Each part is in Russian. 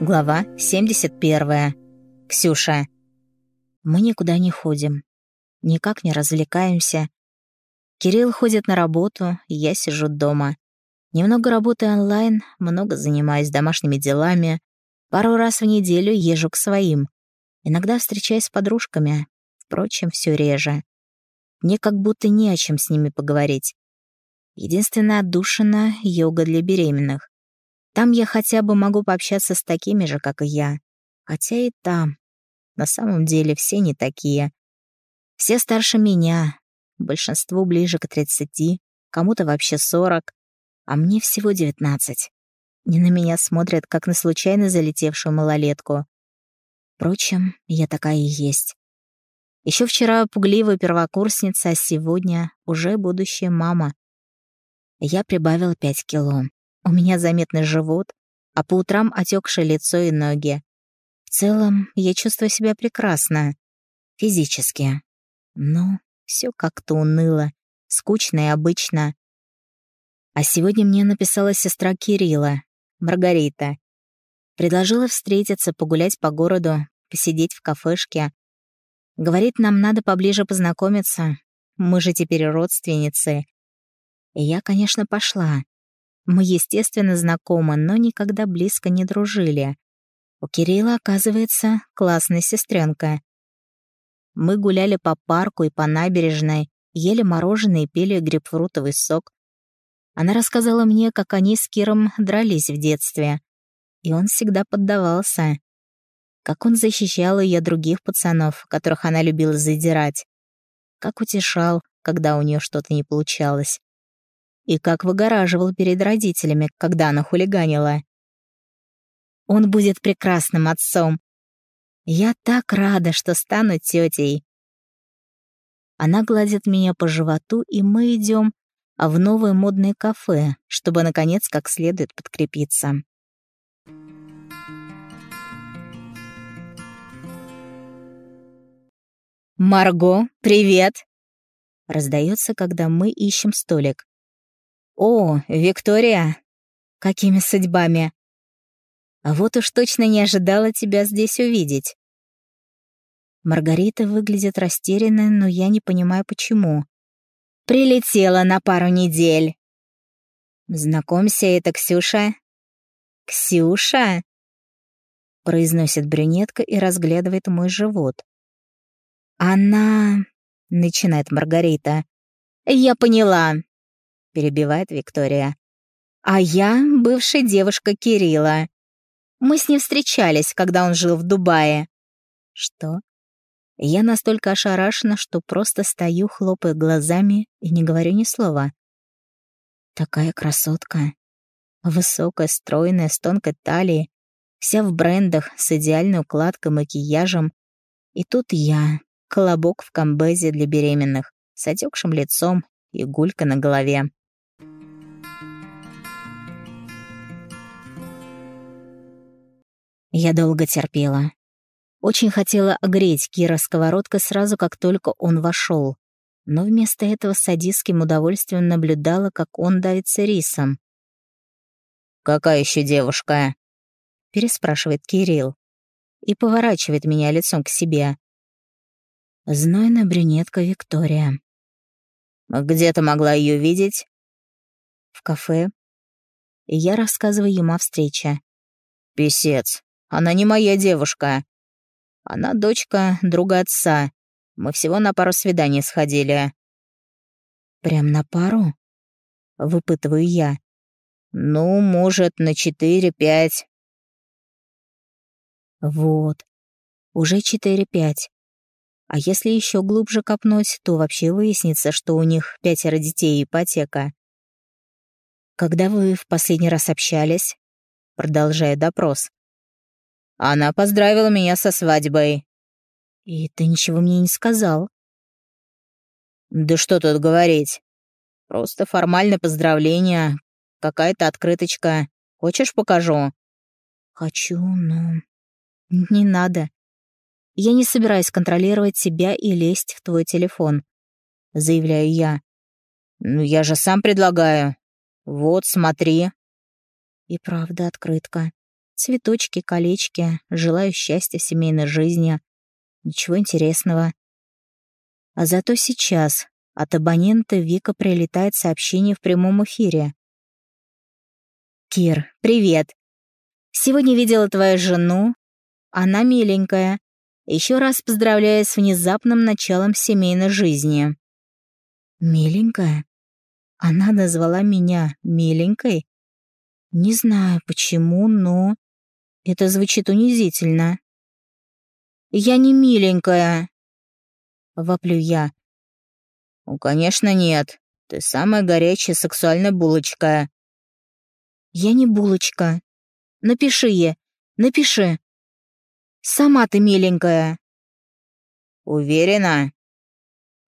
Глава 71. Ксюша. Мы никуда не ходим. Никак не развлекаемся. Кирилл ходит на работу, я сижу дома. Немного работаю онлайн, много занимаюсь домашними делами. Пару раз в неделю езжу к своим. Иногда встречаюсь с подружками. Впрочем, все реже. Мне как будто не о чем с ними поговорить. Единственная отдушина — йога для беременных. Там я хотя бы могу пообщаться с такими же, как и я. Хотя и там. На самом деле все не такие. Все старше меня. Большинству ближе к 30, кому-то вообще 40, а мне всего 19. Не на меня смотрят, как на случайно залетевшую малолетку. Впрочем, я такая и есть. Еще вчера пугливая первокурсница, а сегодня уже будущая мама. Я прибавила 5 кило. У меня заметный живот, а по утрам отекшее лицо и ноги. В целом, я чувствую себя прекрасно. Физически. Но все как-то уныло, скучно и обычно. А сегодня мне написала сестра Кирилла, Маргарита. Предложила встретиться, погулять по городу, посидеть в кафешке. Говорит, нам надо поближе познакомиться. Мы же теперь родственницы. И я, конечно, пошла. Мы, естественно, знакомы, но никогда близко не дружили. У Кирилла, оказывается, классная сестренка. Мы гуляли по парку и по набережной, ели мороженое и пили грейпфрутовый сок. Она рассказала мне, как они с Киром дрались в детстве. И он всегда поддавался. Как он защищал ее других пацанов, которых она любила задирать. Как утешал, когда у нее что-то не получалось и как выгораживал перед родителями, когда она хулиганила. Он будет прекрасным отцом. Я так рада, что стану тетей. Она гладит меня по животу, и мы идем в новое модное кафе, чтобы, наконец, как следует подкрепиться. «Марго, привет!» Раздается, когда мы ищем столик. «О, Виктория! Какими судьбами?» «А вот уж точно не ожидала тебя здесь увидеть». Маргарита выглядит растерянной, но я не понимаю, почему. «Прилетела на пару недель». «Знакомься, это Ксюша». «Ксюша?» произносит брюнетка и разглядывает мой живот. «Она...» — начинает Маргарита. «Я поняла. — перебивает Виктория. «А я — бывшая девушка Кирилла. Мы с ним встречались, когда он жил в Дубае». «Что?» Я настолько ошарашена, что просто стою, хлопаю глазами и не говорю ни слова. Такая красотка. Высокая, стройная, с тонкой талией, вся в брендах, с идеальной укладкой, макияжем. И тут я, колобок в комбезе для беременных, с отекшим лицом и гулька на голове. Я долго терпела. Очень хотела огреть Кира сковородкой сразу, как только он вошел, но вместо этого с садистским удовольствием наблюдала, как он давится рисом. «Какая еще девушка?» — переспрашивает Кирилл и поворачивает меня лицом к себе. Знойная брюнетка Виктория. «Где ты могла ее видеть?» «В кафе». Я рассказываю ему о встрече. «Песец. Она не моя девушка. Она дочка друга отца. Мы всего на пару свиданий сходили». «Прям на пару?» — выпытываю я. «Ну, может, на четыре-пять». Вот. Уже четыре-пять. А если еще глубже копнуть, то вообще выяснится, что у них пятеро детей и ипотека. «Когда вы в последний раз общались?» Продолжая допрос. Она поздравила меня со свадьбой. И ты ничего мне не сказал? Да что тут говорить. Просто формальное поздравление, какая-то открыточка. Хочешь, покажу? Хочу, но... Не надо. Я не собираюсь контролировать себя и лезть в твой телефон, заявляю я. Ну, я же сам предлагаю. Вот, смотри. И правда открытка. Цветочки, колечки, желаю счастья в семейной жизни. Ничего интересного. А зато сейчас от абонента Вика прилетает сообщение в прямом эфире. «Кир, привет. Сегодня видела твою жену. Она миленькая. Еще раз поздравляю с внезапным началом семейной жизни». «Миленькая? Она назвала меня миленькой? Не знаю почему, но это звучит унизительно». «Я не миленькая», — воплю я. «Ну, конечно, нет. Ты самая горячая сексуальная булочка». «Я не булочка. Напиши ей, напиши. Сама ты миленькая». «Уверена?»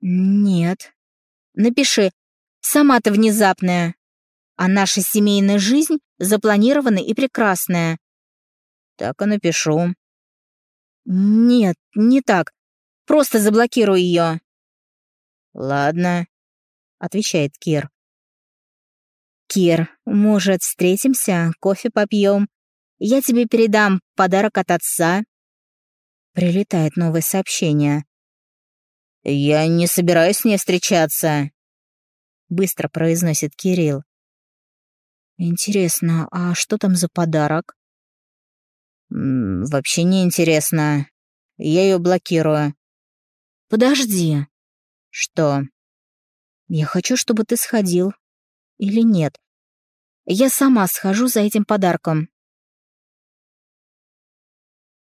«Нет. Напиши. Сама ты внезапная. А наша семейная жизнь запланирована и прекрасная». «Так и напишу». «Нет, не так. Просто заблокируй ее». «Ладно», — отвечает Кир. «Кир, может, встретимся, кофе попьем? Я тебе передам подарок от отца». Прилетает новое сообщение. «Я не собираюсь с ней встречаться», — быстро произносит Кирилл. «Интересно, а что там за подарок?» «Вообще не интересно. Я ее блокирую». «Подожди», «Что?» «Я хочу, чтобы ты сходил. Или нет? Я сама схожу за этим подарком».